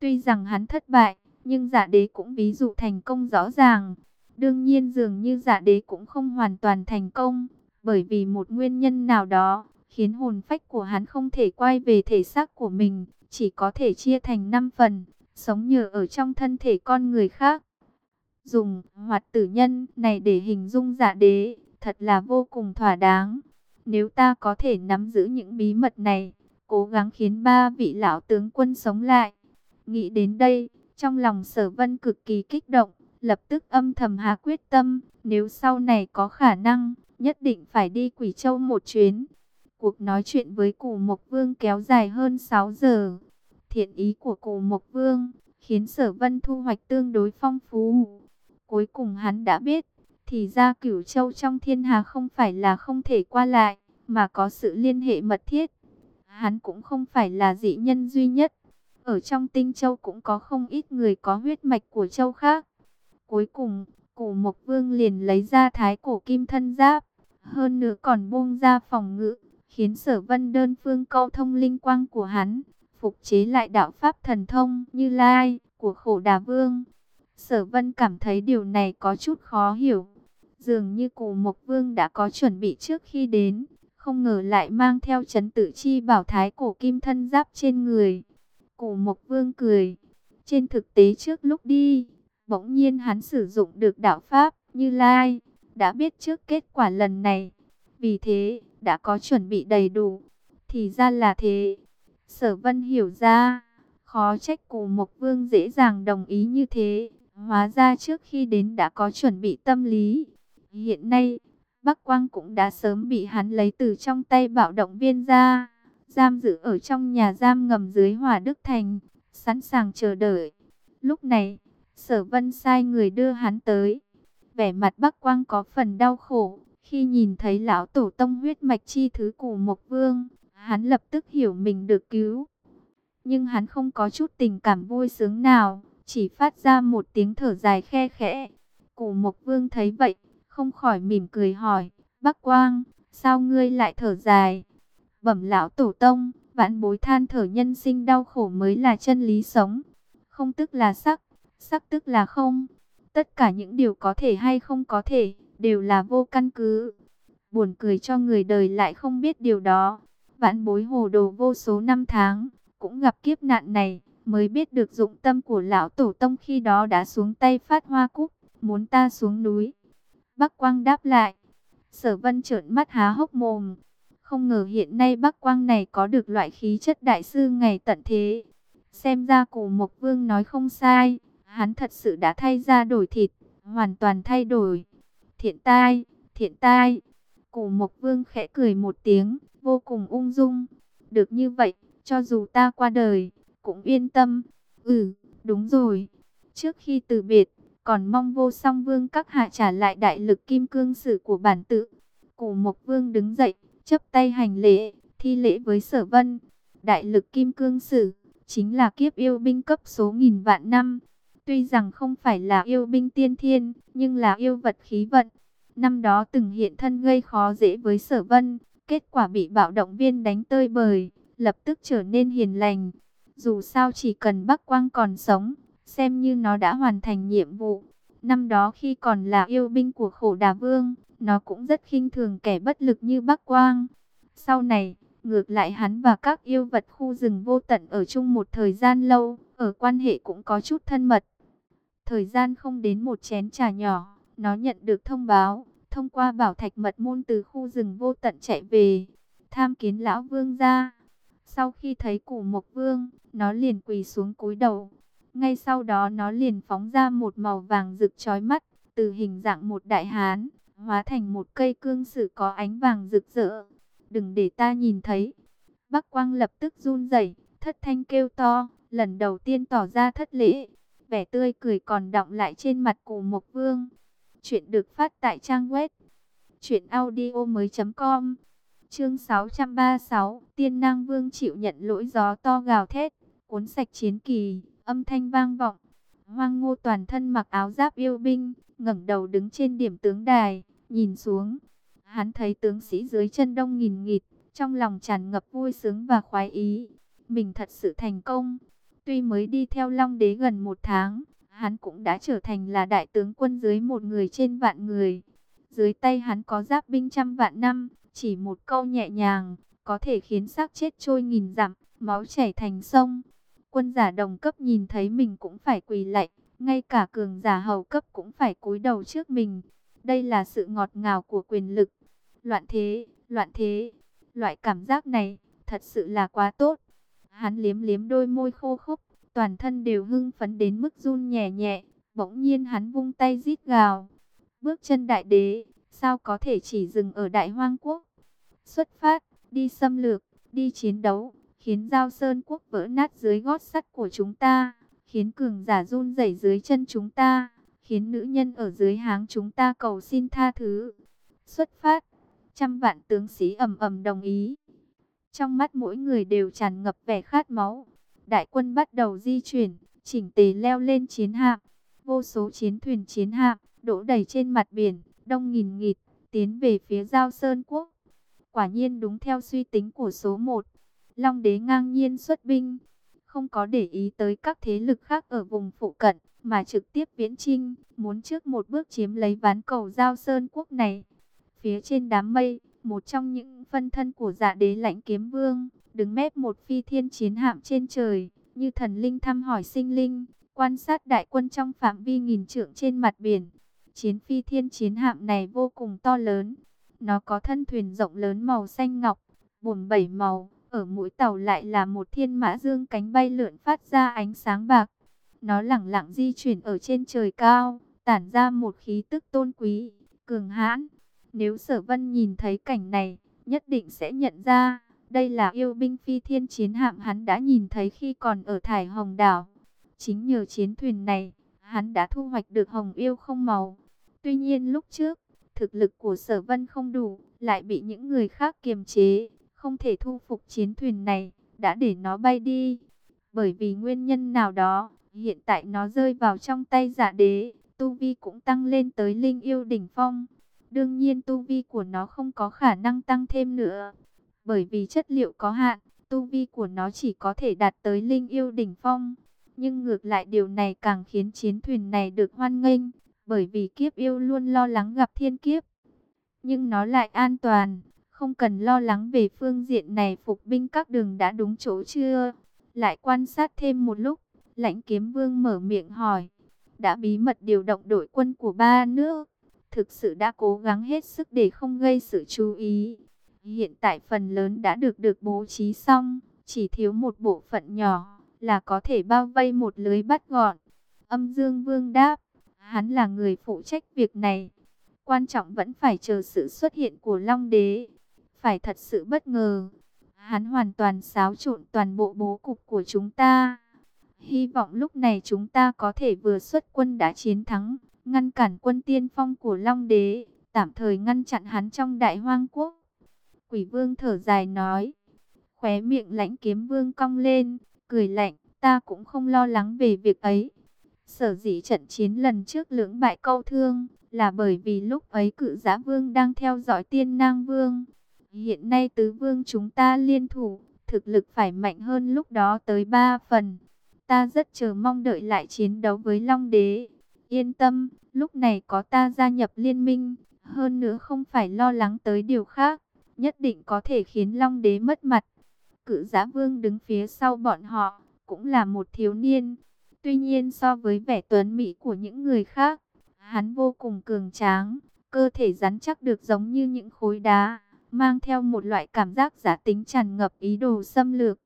Tuy rằng hắn thất bại, nhưng giả đế cũng ví dụ thành công rõ ràng. Đương nhiên dường như giả đế cũng không hoàn toàn thành công, bởi vì một nguyên nhân nào đó, khiến hồn phách của hắn không thể quay về thể xác của mình, chỉ có thể chia thành 5 phần, sống nhờ ở trong thân thể con người khác. Dùng hoạt tử nhân này để hình dung giả đế, thật là vô cùng thỏa đáng. Nếu ta có thể nắm giữ những bí mật này, cố gắng khiến ba vị lão tướng quân sống lại. Nghĩ đến đây, trong lòng sở vân cực kỳ kích động, lập tức âm thầm hạ quyết tâm, nếu sau này có khả năng, nhất định phải đi Quỷ Châu một chuyến. Cuộc nói chuyện với Cù Mộc Vương kéo dài hơn 6 giờ. Thiện ý của Cù Mộc Vương khiến Sở Vân thu hoạch tương đối phong phú. Cuối cùng hắn đã biết, thì ra Cửu Châu trong thiên hà không phải là không thể qua lại, mà có sự liên hệ mật thiết. Hắn cũng không phải là dị nhân duy nhất. Ở trong tinh châu cũng có không ít người có huyết mạch của châu khác. Cuối cùng, cổ mộc vương liền lấy ra thái cổ kim thân giáp. Hơn nữa còn buông ra phòng ngự, khiến sở vân đơn phương câu thông linh quang của hắn. Phục chế lại đạo pháp thần thông như lai của khổ đà vương. Sở vân cảm thấy điều này có chút khó hiểu. Dường như cụ mộc vương đã có chuẩn bị trước khi đến. Không ngờ lại mang theo chấn tự chi bảo thái cổ kim thân giáp trên người. cụ Mộc Vương cười. Trên thực tế trước lúc đi, bỗng nhiên hắn sử dụng được đạo Pháp như Lai. Đã biết trước kết quả lần này. Vì thế, đã có chuẩn bị đầy đủ. Thì ra là thế. Sở Vân hiểu ra. Khó trách cổ Mộc Vương dễ dàng đồng ý như thế. Hóa ra trước khi đến đã có chuẩn bị tâm lý. Hiện nay, Bắc Quang cũng đã sớm bị hắn lấy từ trong tay bạo động viên ra giam giữ ở trong nhà giam ngầm dưới Hòa Đức Thành, sẵn sàng chờ đợi. Lúc này, Sở Vân sai người đưa hắn tới. Vẻ mặt Bắc Quang có phần đau khổ, khi nhìn thấy lão tổ tông huyết mạch chi thứ của Mộc Vương, hắn lập tức hiểu mình được cứu. Nhưng hắn không có chút tình cảm vui sướng nào, chỉ phát ra một tiếng thở dài khe khẽ. Cổ Mộc Vương thấy vậy, không khỏi mỉm cười hỏi, Bắc Quang, sao ngươi lại thở dài? Bẩm lão tổ tông, vãn bối than thở nhân sinh đau khổ mới là chân lý sống. Không tức là sắc, sắc tức là không. Tất cả những điều có thể hay không có thể, đều là vô căn cứ. Buồn cười cho người đời lại không biết điều đó. Vãn bối hồ đồ vô số năm tháng, cũng gặp kiếp nạn này, mới biết được dụng tâm của lão tổ tông khi đó đã xuống tay phát hoa cúc, muốn ta xuống núi. Bắc Quang đáp lại, sở vân trợn mắt há hốc mồm. Không ngờ hiện nay Bắc Quang này có được loại khí chất đại sư ngày tận thế. Xem ra cổ Mộc Vương nói không sai, hắn thật sự đã thay ra đổi thịt, hoàn toàn thay đổi. Thiện tai, thiện tai. Cổ Mộc Vương khẽ cười một tiếng, vô cùng ung dung. Được như vậy, cho dù ta qua đời, cũng yên tâm. Ừ, đúng rồi. Trước khi từ biệt, còn mong vô song vương các hạ trả lại đại lực kim cương sử của bản tự. Cổ Mộc Vương đứng dậy, chấp tay hành lễ, thi lễ với sở vân. Đại lực kim cương sử, chính là kiếp yêu binh cấp số nghìn vạn năm. Tuy rằng không phải là yêu binh tiên thiên, nhưng là yêu vật khí vận. Năm đó từng hiện thân gây khó dễ với sở vân, kết quả bị bạo động viên đánh tơi bời, lập tức trở nên hiền lành. Dù sao chỉ cần Bắc Quang còn sống, xem như nó đã hoàn thành nhiệm vụ. Năm đó khi còn là yêu binh của khổ đà vương, nó cũng rất khinh thường kẻ bất lực như Bắc Quang. Sau này, ngược lại hắn và các yêu vật khu rừng vô tận ở chung một thời gian lâu, ở quan hệ cũng có chút thân mật. Thời gian không đến một chén trà nhỏ, nó nhận được thông báo, thông qua bảo thạch mật môn từ khu rừng vô tận chạy về, tham kiến lão vương ra. Sau khi thấy củ mộc vương, nó liền quỳ xuống cúi đầu. Ngay sau đó nó liền phóng ra một màu vàng rực chói mắt, từ hình dạng một đại hán, hóa thành một cây cương sử có ánh vàng rực rỡ. Đừng để ta nhìn thấy. Bắc Quang lập tức run rẩy, thất thanh kêu to, lần đầu tiên tỏ ra thất lễ. Vẻ tươi cười còn đọng lại trên mặt cù Mộc Vương. Chuyện được phát tại trang web truyệnaudiomoi.com. Chương 636, Tiên Nang Vương chịu nhận lỗi gió to gào thét, cuốn sạch chiến kỳ, âm thanh vang vọng. Hoang Ngô toàn thân mặc áo giáp yêu binh, ngẩng đầu đứng trên điểm tướng đài, nhìn xuống. Hắn thấy tướng sĩ dưới chân đông nghìn nghịt, trong lòng tràn ngập vui sướng và khoái ý. Mình thật sự thành công. Tuy mới đi theo Long Đế gần một tháng, hắn cũng đã trở thành là đại tướng quân dưới một người trên vạn người. Dưới tay hắn có giáp binh trăm vạn năm, chỉ một câu nhẹ nhàng, có thể khiến xác chết trôi nghìn dặm, máu chảy thành sông. Quân giả đồng cấp nhìn thấy mình cũng phải quỳ lạy, ngay cả cường giả hầu cấp cũng phải cúi đầu trước mình. Đây là sự ngọt ngào của quyền lực. Loạn thế, loạn thế, loại cảm giác này, thật sự là quá tốt. Hắn liếm liếm đôi môi khô khốc, toàn thân đều hưng phấn đến mức run nhẹ nhẹ. Bỗng nhiên hắn vung tay rít gào. Bước chân đại đế, sao có thể chỉ dừng ở đại hoang quốc? Xuất phát, đi xâm lược, đi chiến đấu, khiến giao sơn quốc vỡ nát dưới gót sắt của chúng ta, khiến cường giả run rẩy dưới chân chúng ta, khiến nữ nhân ở dưới háng chúng ta cầu xin tha thứ. Xuất phát, trăm vạn tướng sĩ ầm ầm đồng ý. Trong mắt mỗi người đều tràn ngập vẻ khát máu. Đại quân bắt đầu di chuyển, chỉnh tề leo lên chiến hạm. Vô số chiến thuyền chiến hạm, đổ đầy trên mặt biển, đông nghìn nghịt, tiến về phía giao Sơn Quốc. Quả nhiên đúng theo suy tính của số 1. Long đế ngang nhiên xuất binh, không có để ý tới các thế lực khác ở vùng phụ cận, mà trực tiếp viễn trinh, muốn trước một bước chiếm lấy ván cầu giao Sơn Quốc này. Phía trên đám mây, một trong những phân thân của dạ đế lãnh kiếm vương, đứng mép một phi thiên chiến hạm trên trời, như thần linh thăm hỏi sinh linh, quan sát đại quân trong phạm vi nghìn trượng trên mặt biển. Chiến phi thiên chiến hạm này vô cùng to lớn, nó có thân thuyền rộng lớn màu xanh ngọc, buồm bảy màu, ở mũi tàu lại là một thiên mã dương cánh bay lượn phát ra ánh sáng bạc. Nó lẳng lặng di chuyển ở trên trời cao, tản ra một khí tức tôn quý, cường hãn. Nếu sở vân nhìn thấy cảnh này, nhất định sẽ nhận ra, đây là yêu binh phi thiên chiến hạm hắn đã nhìn thấy khi còn ở Thải Hồng Đảo. Chính nhờ chiến thuyền này, hắn đã thu hoạch được hồng yêu không màu. Tuy nhiên lúc trước, thực lực của sở vân không đủ, lại bị những người khác kiềm chế, không thể thu phục chiến thuyền này, đã để nó bay đi. Bởi vì nguyên nhân nào đó, hiện tại nó rơi vào trong tay giả đế, tu vi cũng tăng lên tới linh yêu đỉnh phong. Đương nhiên tu vi của nó không có khả năng tăng thêm nữa. Bởi vì chất liệu có hạn, tu vi của nó chỉ có thể đạt tới linh yêu đỉnh phong. Nhưng ngược lại điều này càng khiến chiến thuyền này được hoan nghênh. Bởi vì kiếp yêu luôn lo lắng gặp thiên kiếp. Nhưng nó lại an toàn. Không cần lo lắng về phương diện này phục binh các đường đã đúng chỗ chưa. Lại quan sát thêm một lúc. Lãnh kiếm vương mở miệng hỏi. Đã bí mật điều động đội quân của ba nước thực sự đã cố gắng hết sức để không gây sự chú ý. Hiện tại phần lớn đã được được bố trí xong, chỉ thiếu một bộ phận nhỏ là có thể bao vây một lưới bắt gọn. Âm Dương Vương đáp, hắn là người phụ trách việc này. Quan trọng vẫn phải chờ sự xuất hiện của Long Đế. Phải thật sự bất ngờ. Hắn hoàn toàn xáo trộn toàn bộ bố cục của chúng ta. Hy vọng lúc này chúng ta có thể vừa xuất quân đã chiến thắng, ngăn cản quân tiên phong của Long Đế, tạm thời ngăn chặn hắn trong đại hoang quốc. Quỷ vương thở dài nói, khóe miệng lãnh kiếm vương cong lên, cười lạnh, ta cũng không lo lắng về việc ấy. Sở dĩ trận chiến lần trước lưỡng bại câu thương, là bởi vì lúc ấy cự giã vương đang theo dõi tiên nang vương. Hiện nay tứ vương chúng ta liên thủ, thực lực phải mạnh hơn lúc đó tới ba phần. Ta rất chờ mong đợi lại chiến đấu với Long Đế. Yên tâm, lúc này có ta gia nhập liên minh, hơn nữa không phải lo lắng tới điều khác, nhất định có thể khiến Long Đế mất mặt. Cự giá vương đứng phía sau bọn họ, cũng là một thiếu niên. Tuy nhiên so với vẻ tuấn mỹ của những người khác, hắn vô cùng cường tráng, cơ thể rắn chắc được giống như những khối đá, mang theo một loại cảm giác giả tính tràn ngập ý đồ xâm lược.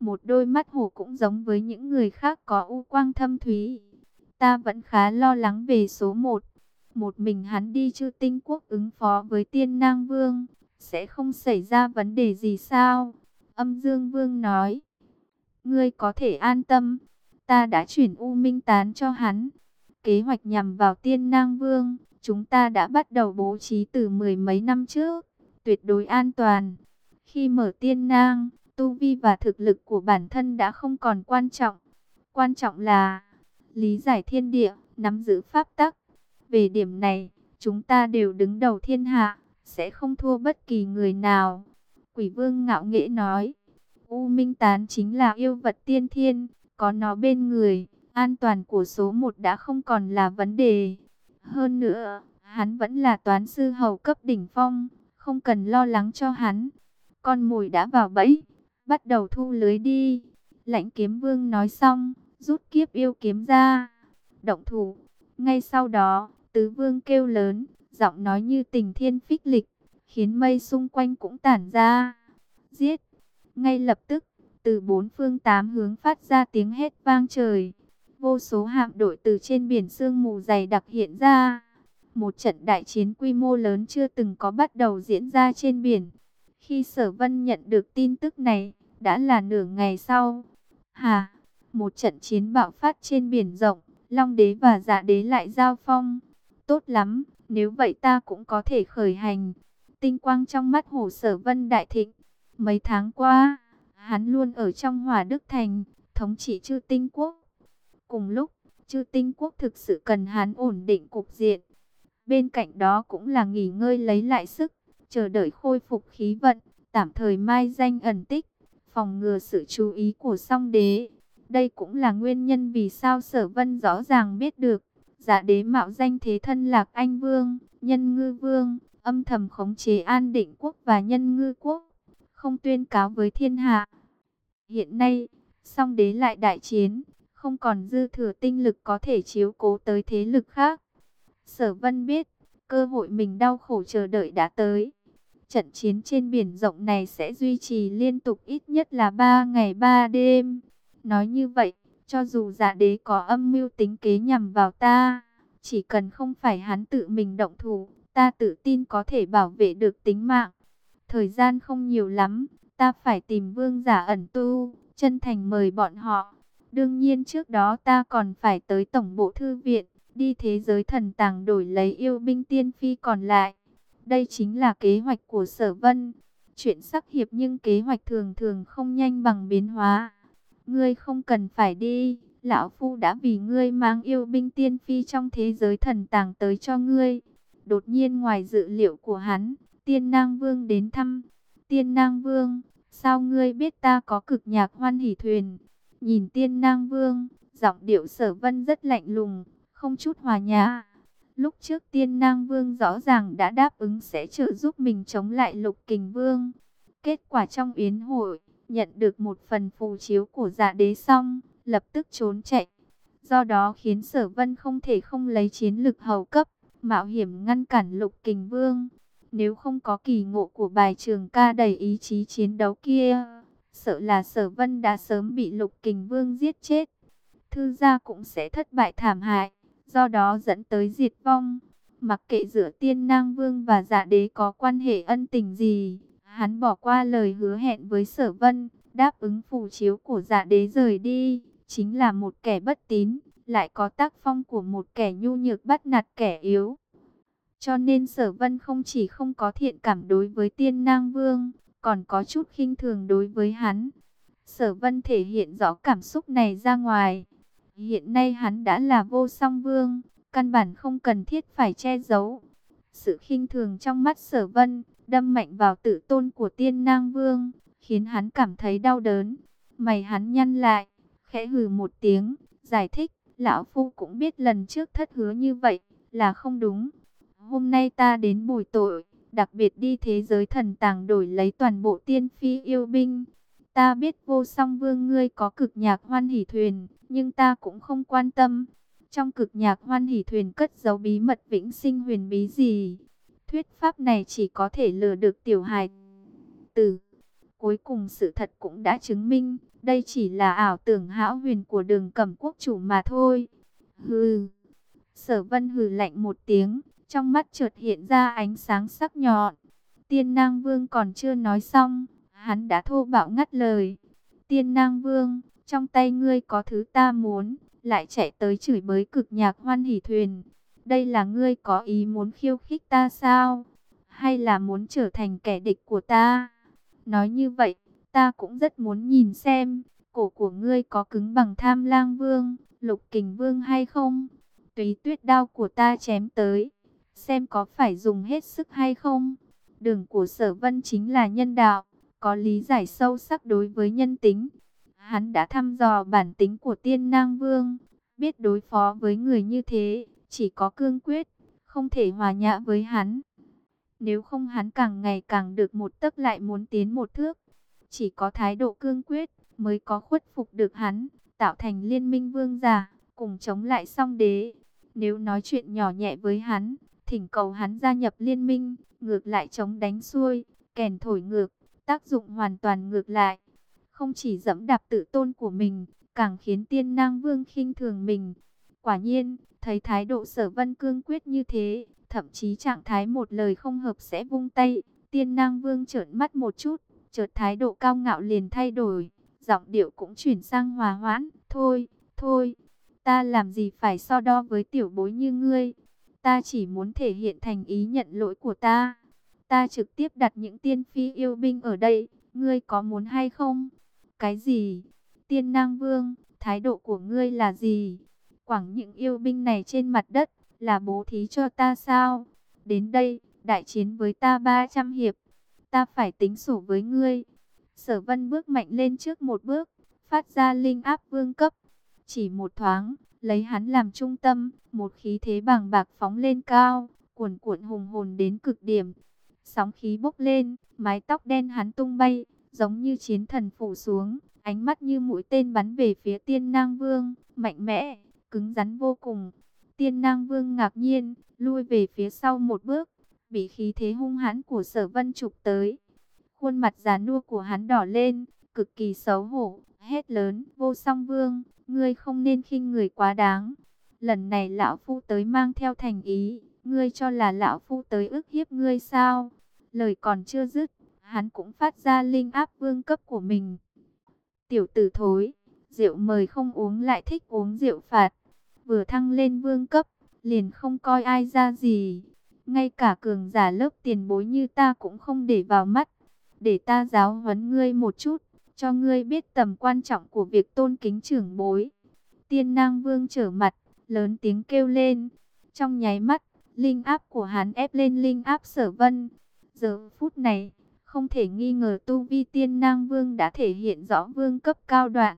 Một đôi mắt hổ cũng giống với những người khác có u quang thâm thúy. Ta vẫn khá lo lắng về số một. Một mình hắn đi chư tinh quốc ứng phó với tiên nang vương, sẽ không xảy ra vấn đề gì sao? Âm Dương Vương nói, ngươi có thể an tâm, ta đã chuyển U Minh Tán cho hắn. Kế hoạch nhằm vào tiên nang vương, chúng ta đã bắt đầu bố trí từ mười mấy năm trước, tuyệt đối an toàn. Khi mở tiên nang, tu vi và thực lực của bản thân đã không còn quan trọng. Quan trọng là lý giải thiên địa, nắm giữ pháp tắc. Về điểm này, chúng ta đều đứng đầu thiên hạ, sẽ không thua bất kỳ người nào. Quỷ vương ngạo nghễ nói, U Minh Tán chính là yêu vật tiên thiên, có nó bên người, an toàn của số một đã không còn là vấn đề. Hơn nữa, hắn vẫn là toán sư hầu cấp đỉnh phong, không cần lo lắng cho hắn. Con mồi đã vào bẫy, bắt đầu thu lưới đi. Lãnh kiếm vương nói xong, rút kiếp yêu kiếm ra. Động thủ, ngay sau đó, tứ vương kêu lớn, giọng nói như tình thiên phích lịch, khiến mây xung quanh cũng tản ra. Giết! Ngay lập tức, từ bốn phương tám hướng phát ra tiếng hét vang trời. Vô số hạm đội từ trên biển sương mù dày đặc hiện ra. Một trận đại chiến quy mô lớn chưa từng có bắt đầu diễn ra trên biển. Khi sở vân nhận được tin tức này, đã là nửa ngày sau. Hà, một trận chiến bạo phát trên biển rộng, Long đế và dạ đế lại giao phong. Tốt lắm, nếu vậy ta cũng có thể khởi hành. Tinh quang trong mắt hồ sở vân đại thịnh. Mấy tháng qua, hắn luôn ở trong hỏa đức thành, thống trị chư tinh quốc. Cùng lúc, chư tinh quốc thực sự cần hắn ổn định cục diện. Bên cạnh đó cũng là nghỉ ngơi lấy lại sức, chờ đợi khôi phục khí vận, tạm thời mai danh ẩn tích, phòng ngừa sự chú ý của song đế. Đây cũng là nguyên nhân vì sao sở vân rõ ràng biết được. Giả đế mạo danh thế thân lạc anh vương, nhân ngư vương, âm thầm khống chế an định quốc và nhân ngư quốc, không tuyên cáo với thiên hạ. Hiện nay, song đế lại đại chiến, không còn dư thừa tinh lực có thể chiếu cố tới thế lực khác. Sở vân biết, cơ hội mình đau khổ chờ đợi đã tới. Trận chiến trên biển rộng này sẽ duy trì liên tục ít nhất là 3 ngày 3 đêm. Nói như vậy, cho dù giả đế có âm mưu tính kế nhằm vào ta, chỉ cần không phải hắn tự mình động thủ, ta tự tin có thể bảo vệ được tính mạng. Thời gian không nhiều lắm, ta phải tìm vương giả ẩn tu, chân thành mời bọn họ. Đương nhiên trước đó ta còn phải tới tổng bộ thư viện, đi thế giới thần tàng đổi lấy yêu binh tiên phi còn lại. Đây chính là kế hoạch của sở vân. Chuyện sắc hiệp nhưng kế hoạch thường thường không nhanh bằng biến hóa. Ngươi không cần phải đi, lão phu đã vì ngươi mang yêu binh tiên phi trong thế giới thần tàng tới cho ngươi. Đột nhiên ngoài dự liệu của hắn, tiên nang vương đến thăm. Tiên nang vương, sao ngươi biết ta có cực nhạc hoan hỷ thuyền? Nhìn tiên nang vương, giọng điệu sở vân rất lạnh lùng, không chút hòa nhã. Lúc trước tiên nang vương rõ ràng đã đáp ứng sẽ trợ giúp mình chống lại lục kình vương. Kết quả trong yến hội, nhận được một phần phù chiếu của dạ đế xong, lập tức trốn chạy. Do đó khiến sở vân không thể không lấy chiến lực hầu cấp, mạo hiểm ngăn cản lục kình vương. Nếu không có kỳ ngộ của bài trường ca đầy ý chí chiến đấu kia, sợ là sở vân đã sớm bị lục kình vương giết chết. Thư gia cũng sẽ thất bại thảm hại, do đó dẫn tới diệt vong. Mặc kệ giữa tiên nang vương và dạ đế có quan hệ ân tình gì, hắn bỏ qua lời hứa hẹn với sở vân, đáp ứng phù chiếu của dạ đế rời đi, chính là một kẻ bất tín, lại có tác phong của một kẻ nhu nhược bắt nạt kẻ yếu. Cho nên sở vân không chỉ không có thiện cảm đối với tiên nang vương, còn có chút khinh thường đối với hắn. Sở vân thể hiện rõ cảm xúc này ra ngoài. Hiện nay hắn đã là vô song vương, căn bản không cần thiết phải che giấu. Sự khinh thường trong mắt sở vân, đâm mạnh vào tự tôn của tiên nang vương, khiến hắn cảm thấy đau đớn. Mày hắn nhăn lại, khẽ hừ một tiếng, giải thích, lão phu cũng biết lần trước thất hứa như vậy, là không đúng. Hôm nay ta đến bồi tội, đặc biệt đi thế giới thần tàng đổi lấy toàn bộ tiên phi yêu binh. Ta biết vô song vương ngươi có cực nhạc hoan hỷ thuyền, nhưng ta cũng không quan tâm. Trong cực nhạc hoan hỷ thuyền cất giấu bí mật vĩnh sinh huyền bí gì? Thuyết pháp này chỉ có thể lừa được tiểu hài tử. Cuối cùng sự thật cũng đã chứng minh, đây chỉ là ảo tưởng hão huyền của đường cẩm quốc chủ mà thôi. Hừ. Sở vân hừ lạnh một tiếng, trong mắt chợt hiện ra ánh sáng sắc nhọn. Tiên nang vương còn chưa nói xong, hắn đã thô bạo ngắt lời. Tiên nang vương, trong tay ngươi có thứ ta muốn, lại chạy tới chửi bới cực nhạc hoan hỉ thuyền. Đây là ngươi có ý muốn khiêu khích ta sao? Hay là muốn trở thành kẻ địch của ta? Nói như vậy, ta cũng rất muốn nhìn xem, cổ của ngươi có cứng bằng tham lang vương, lục kình vương hay không? Tùy tuyết đao của ta chém tới, xem có phải dùng hết sức hay không? Đường của sở vân chính là nhân đạo, có lý giải sâu sắc đối với nhân tính. Hắn đã thăm dò bản tính của tiên nang vương, biết đối phó với người như thế, chỉ có cương quyết, không thể hòa nhã với hắn. Nếu không hắn càng ngày càng được một tấc lại muốn tiến một thước. Chỉ có thái độ cương quyết mới có khuất phục được hắn, tạo thành liên minh vương giả, cùng chống lại song đế. Nếu nói chuyện nhỏ nhẹ với hắn, thỉnh cầu hắn gia nhập liên minh, ngược lại chống đánh xuôi, kèn thổi ngược, tác dụng hoàn toàn ngược lại. Không chỉ dẫm đạp tự tôn của mình, càng khiến tiên nang vương khinh thường mình. Quả nhiên, thấy thái độ sở vân cương quyết như thế, thậm chí trạng thái một lời không hợp sẽ vung tay, tiên nang vương trợn mắt một chút, chợt thái độ cao ngạo liền thay đổi, giọng điệu cũng chuyển sang hòa hoãn, thôi, thôi, ta làm gì phải so đo với tiểu bối như ngươi, ta chỉ muốn thể hiện thành ý nhận lỗi của ta, ta trực tiếp đặt những tiên phi yêu binh ở đây, ngươi có muốn hay không? Cái gì? Tiên nang vương, thái độ của ngươi là gì? Quảng những yêu binh này trên mặt đất, là bố thí cho ta sao? Đến đây, đại chiến với ta 300 hiệp, ta phải tính sổ với ngươi. Sở vân bước mạnh lên trước một bước, phát ra linh áp vương cấp. Chỉ một thoáng, lấy hắn làm trung tâm, một khí thế bàng bạc phóng lên cao, cuồn cuộn hùng hồn đến cực điểm. Sóng khí bốc lên, mái tóc đen hắn tung bay, giống như chiến thần phủ xuống, ánh mắt như mũi tên bắn về phía tiên nang vương, mạnh mẽ, cứng rắn vô cùng. Tiên nang vương ngạc nhiên, lui về phía sau một bước, bị khí thế hung hãn của sở vân trục tới. Khuôn mặt già nua của hắn đỏ lên, cực kỳ xấu hổ, hét lớn, vô song vương, ngươi không nên khinh người quá đáng. Lần này lão phu tới mang theo thành ý, ngươi cho là lão phu tới ức hiếp ngươi sao? Lời còn chưa dứt, hắn cũng phát ra linh áp vương cấp của mình. Tiểu tử thối, rượu mời không uống lại thích uống rượu phạt. Vừa thăng lên vương cấp, liền không coi ai ra gì. Ngay cả cường giả lớp tiền bối như ta cũng không để vào mắt. Để ta giáo huấn ngươi một chút, cho ngươi biết tầm quan trọng của việc tôn kính trưởng bối. Tiên nang vương trở mặt, lớn tiếng kêu lên. Trong nháy mắt, linh áp của hắn ép lên linh áp sở vân. Giờ phút này, không thể nghi ngờ tu vi tiên nang vương đã thể hiện rõ vương cấp cao đoạn.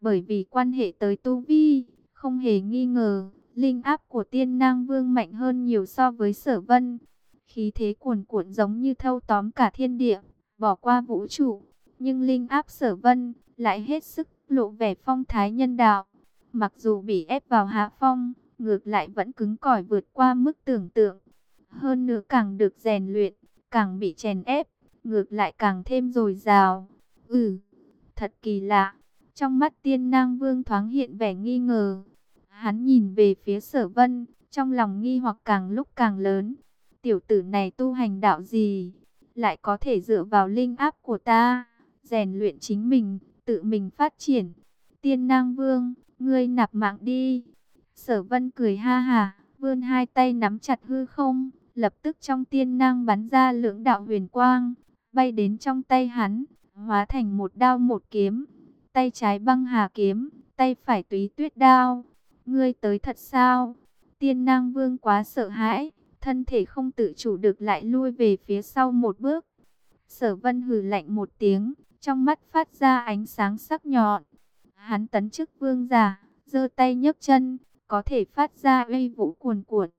Bởi vì quan hệ tới tu vi, không hề nghi ngờ, linh áp của tiên nang vương mạnh hơn nhiều so với sở vân. Khí thế cuồn cuộn giống như thâu tóm cả thiên địa, bỏ qua vũ trụ. Nhưng linh áp sở vân lại hết sức lộ vẻ phong thái nhân đạo. Mặc dù bị ép vào hạ phong, ngược lại vẫn cứng cỏi vượt qua mức tưởng tượng. Hơn nữa càng được rèn luyện, càng bị chèn ép, ngược lại càng thêm dồi dào. Ừ, thật kỳ lạ. Trong mắt tiên nang vương thoáng hiện vẻ nghi ngờ. Hắn nhìn về phía sở vân, trong lòng nghi hoặc càng lúc càng lớn. Tiểu tử này tu hành đạo gì? Lại có thể dựa vào linh áp của ta, rèn luyện chính mình, tự mình phát triển. Tiên nang vương, ngươi nạp mạng đi. Sở vân cười ha ha, vươn hai tay nắm chặt hư không, lập tức trong tiên nang bắn ra lưỡng đạo huyền quang, bay đến trong tay hắn, hóa thành một đao một kiếm. Tay trái băng hà kiếm, tay phải túy tuyết đao. Ngươi tới thật sao? Tiên Nang Vương quá sợ hãi, thân thể không tự chủ được lại lui về phía sau một bước. Sở Vân hừ lạnh một tiếng, trong mắt phát ra ánh sáng sắc nhọn. Hắn tấn chức vương giả, giơ tay nhấc chân, có thể phát ra uy vũ cuồn cuộn.